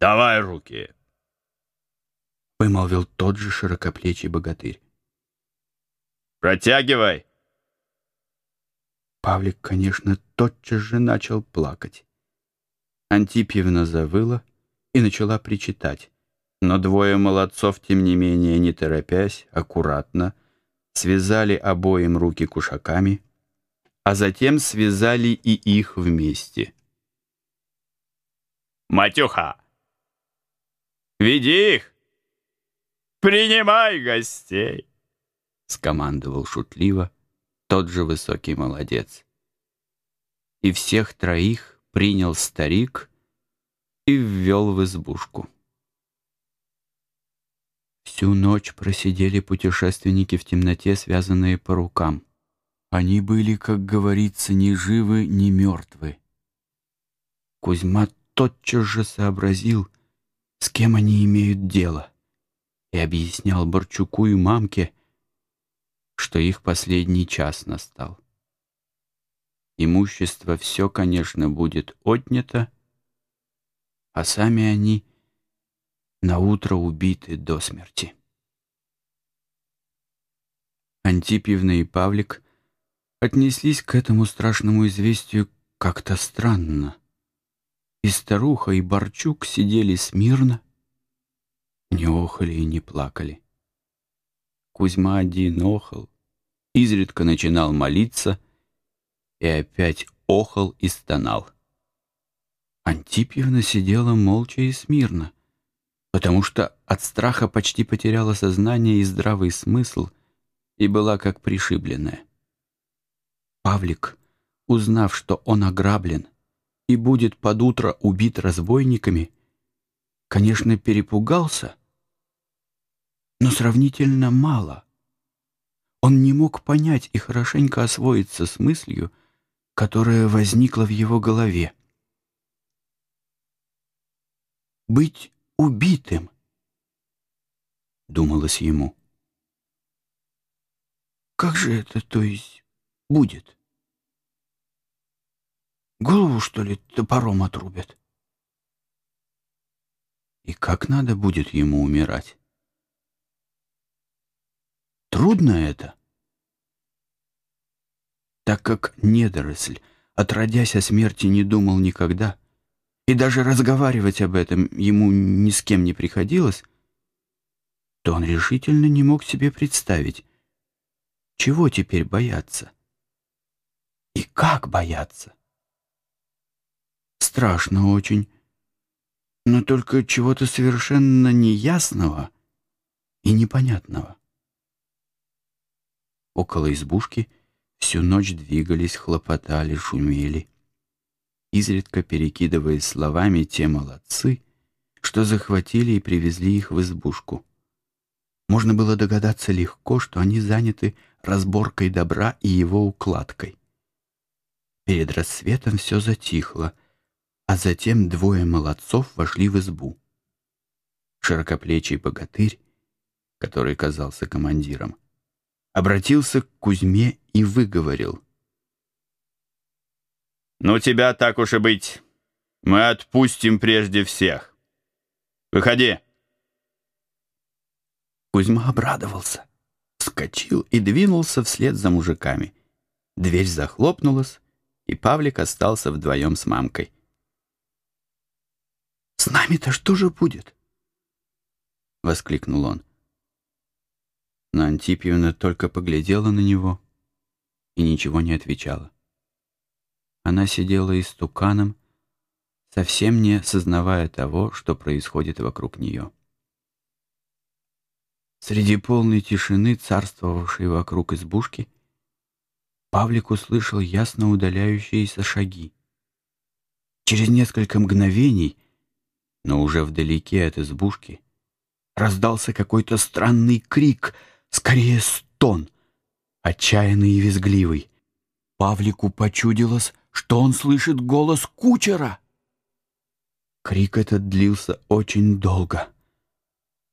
давай руки!» Вымолвил тот же широкоплечий богатырь. «Протягивай!» Павлик, конечно, тотчас же начал плакать. Антипьевна завыла и начала причитать. Но двое молодцов, тем не менее, не торопясь, аккуратно, связали обоим руки кушаками, а затем связали и их вместе. «Матюха, веди их! Принимай гостей!» — скомандовал шутливо тот же высокий молодец. И всех троих принял старик и ввел в избушку. Всю ночь просидели путешественники в темноте, связанные по рукам. Они были, как говорится, ни живы, ни мертвы. Кузьма тотчас же сообразил, с кем они имеют дело, и объяснял Борчуку и мамке, что их последний час настал. Имущество все, конечно, будет отнято, а сами они на утро убиты до смерти. Антипьевна и Павлик отнеслись к этому страшному известию как-то странно. И старуха, и Борчук сидели смирно, не охали и не плакали. Кузьма один охал, изредка начинал молиться и опять охал и стонал. Антипьевна сидела молча и смирно, потому что от страха почти потеряла сознание и здравый смысл и была как пришибленная. Павлик, узнав, что он ограблен и будет под утро убит разбойниками, конечно, перепугался, но сравнительно мало. Он не мог понять и хорошенько освоиться с мыслью, которая возникла в его голове. «Быть убитым», — думалось ему. «Как же это, то есть, будет? Голову, что ли, топором отрубят?» И как надо будет ему умирать? Трудно это, так как недоросль, отродясь о смерти, не думал никогда, и даже разговаривать об этом ему ни с кем не приходилось, то он решительно не мог себе представить, чего теперь бояться и как бояться. Страшно очень, но только чего-то совершенно неясного и непонятного. Около избушки всю ночь двигались, хлопотали, шумели. Изредка перекидываясь словами, те молодцы, что захватили и привезли их в избушку. Можно было догадаться легко, что они заняты разборкой добра и его укладкой. Перед рассветом все затихло, а затем двое молодцов вошли в избу. Широкоплечий богатырь, который казался командиром, обратился к Кузьме и выговорил. «Ну тебя, так уж и быть, мы отпустим прежде всех. Выходи!» Кузьма обрадовался, вскочил и двинулся вслед за мужиками. Дверь захлопнулась, и Павлик остался вдвоем с мамкой. «С нами-то что же будет?» — воскликнул он. Но Антипьевна только поглядела на него и ничего не отвечала. Она сидела истуканом, совсем не сознавая того, что происходит вокруг нее. Среди полной тишины, царствовавшей вокруг избушки, Павлик услышал ясно удаляющиеся шаги. Через несколько мгновений, но уже вдалеке от избушки, раздался какой-то странный крик — скорее стон, отчаянный и визгливый. Павлику почудилось, что он слышит голос кучера. Крик этот длился очень долго,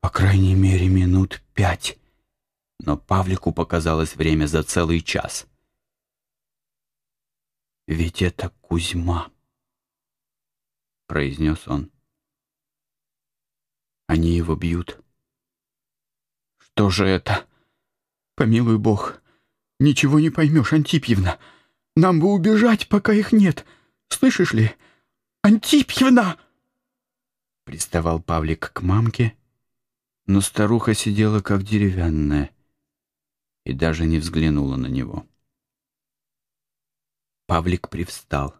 по крайней мере минут пять, но Павлику показалось время за целый час. «Ведь это Кузьма», — произнес он. Они его бьют. Что же это? Помилуй Бог, ничего не поймешь, Антипьевна. Нам бы убежать, пока их нет. Слышишь ли? Антипьевна!» Приставал Павлик к мамке, но старуха сидела как деревянная и даже не взглянула на него. Павлик привстал.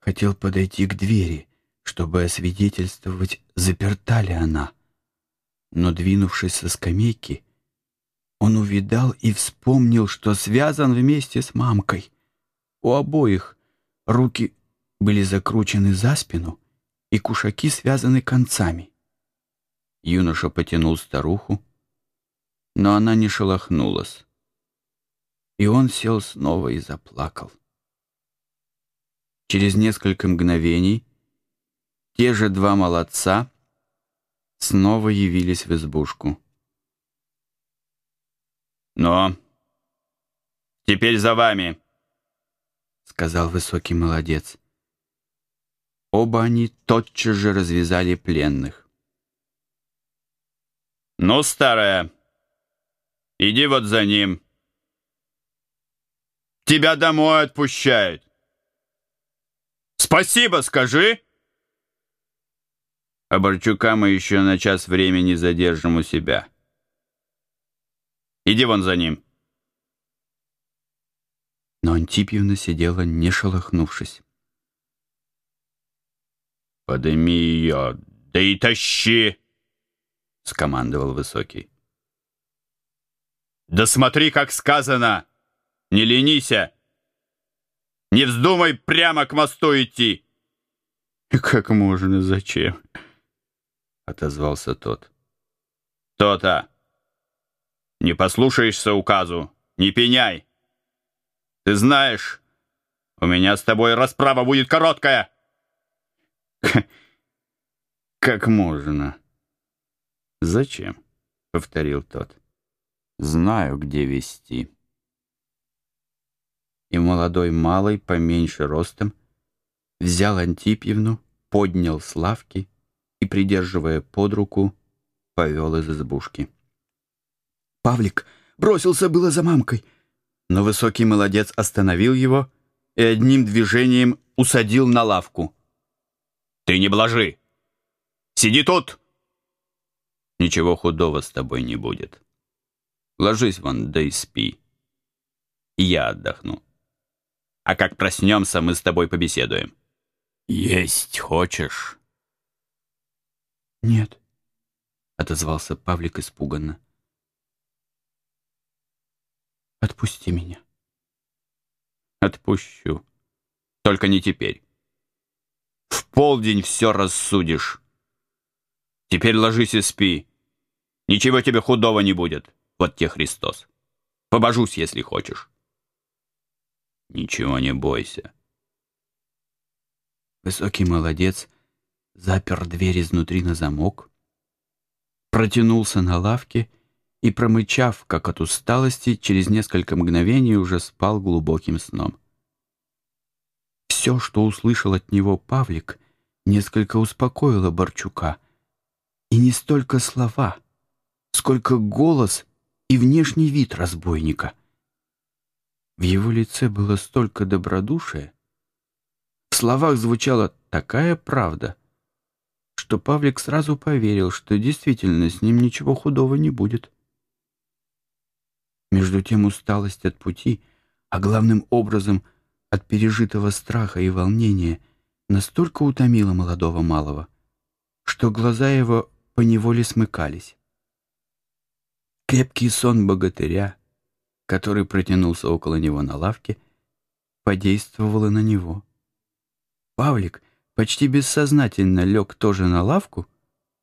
Хотел подойти к двери, чтобы освидетельствовать, заперта ли она. Но, двинувшись со скамейки, он увидал и вспомнил, что связан вместе с мамкой. У обоих руки были закручены за спину, и кушаки связаны концами. Юноша потянул старуху, но она не шелохнулась. И он сел снова и заплакал. Через несколько мгновений те же два молодца снова явились в избушку. «Но теперь за вами», — сказал высокий молодец. Оба они тотчас же развязали пленных. «Ну, старая, иди вот за ним. Тебя домой отпущают. Спасибо скажи!» А Борчука мы еще на час времени задержим у себя. Иди вон за ним. Но Антипьевна сидела, не шелохнувшись. «Подыми ее, да и тащи!» — скомандовал Высокий. «Да смотри, как сказано! Не ленися! Не вздумай прямо к мосту идти!» «Как можно? Зачем?» — отозвался тот. «То-то! Не послушаешься указу, не пеняй! Ты знаешь, у меня с тобой расправа будет короткая!» «Как можно?» «Зачем?» — повторил тот. «Знаю, где вести». И молодой малый, поменьше ростом, взял Антипьевну, поднял с лавки и, придерживая под руку, повел из избушки. Павлик бросился было за мамкой, но высокий молодец остановил его и одним движением усадил на лавку. Ты не блажи. Сиди тут. Ничего худого с тобой не будет. Ложись вон, да и спи. И я отдохну. А как проснемся, мы с тобой побеседуем. Есть хочешь? Нет, отозвался Павлик испуганно. Отпусти меня. Отпущу. Только не теперь. В полдень все рассудишь. Теперь ложись и спи. Ничего тебе худого не будет. Вот те Христос. Побожусь, если хочешь. Ничего не бойся. Высокий молодец запер дверь изнутри на замок, протянулся на лавке и, промычав, как от усталости, через несколько мгновений уже спал глубоким сном. Все, что услышал от него Павлик, несколько успокоило Борчука. И не столько слова, сколько голос и внешний вид разбойника. В его лице было столько добродушия, в словах звучала такая правда, что Павлик сразу поверил, что действительно с ним ничего худого не будет. Между тем усталость от пути, а главным образом — от пережитого страха и волнения настолько утомило молодого малого, что глаза его поневоле смыкались. Крепкий сон богатыря, который протянулся около него на лавке, подействовал и на него. Павлик почти бессознательно лег тоже на лавку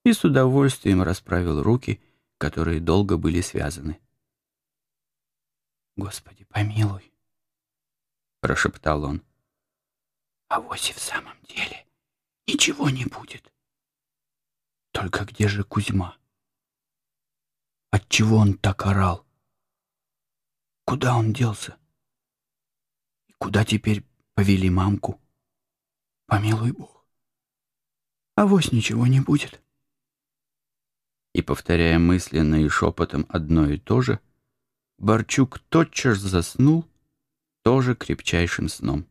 и с удовольствием расправил руки, которые долго были связаны. «Господи, помилуй!» прошептал он. А вось и в самом деле ничего не будет. Только где же Кузьма? Отчего он так орал? Куда он делся? И куда теперь повели мамку? Помилуй Бог. А вось ничего не будет. повторяя мысленно и шепотом одно и то же, Борчук тотчас заснул тоже крепчайшим сном.